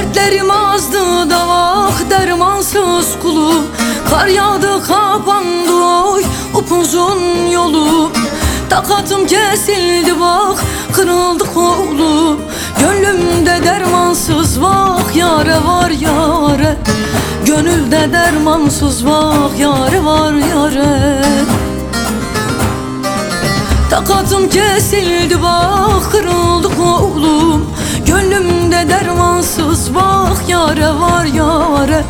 Ellerim azdı da vah dermansız kulum Kar yağdı kapandı oy upuzun yolum Takatım kesildi bak kırıldı kolum Gönlümde dermansız vah yare var yare. Gönülde dermansız vah yare var yare. Takatım kesildi bak kırıldı kolum Dermansız bak yare var yare.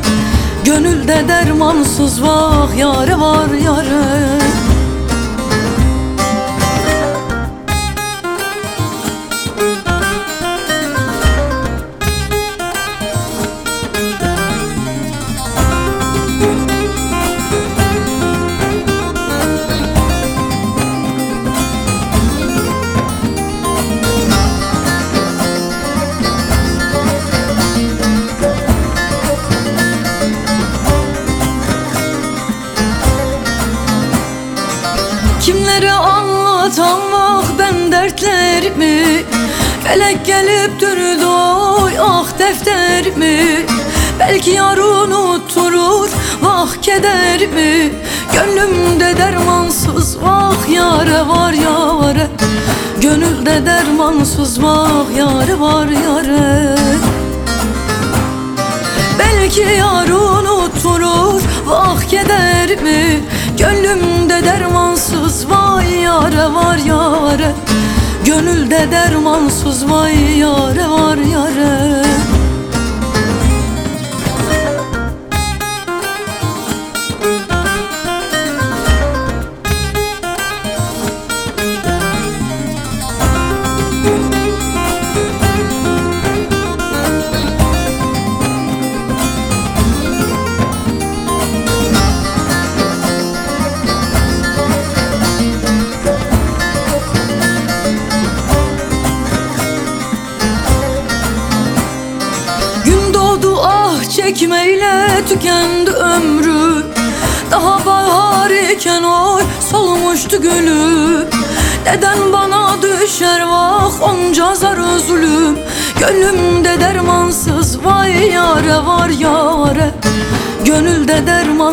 Gönülde dermansız bak yare var yare Kimlere anlatam vah ben dertlerimi. Felek gelip durdu oy ah defterimi. Belki yar unutturur vah kederimi. Gönlümde dermansız vah yare var yare. Gönülde dermansız vah yare var yare. Belki yar unutturur yare var yare. Gönülde dermansız vay yare var yare çekmeyle tükendi ömrüm Daha bahar iken oy solmuştu gülüm Neden bana düşer vah onca zar özlüm Gönlümde dermansız vay yare var yare. Gönülde dermansız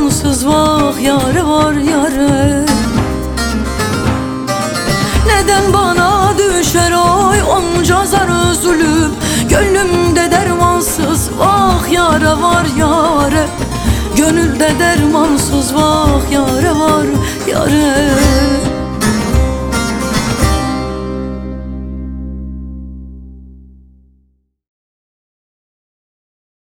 dermansız vah yare var yare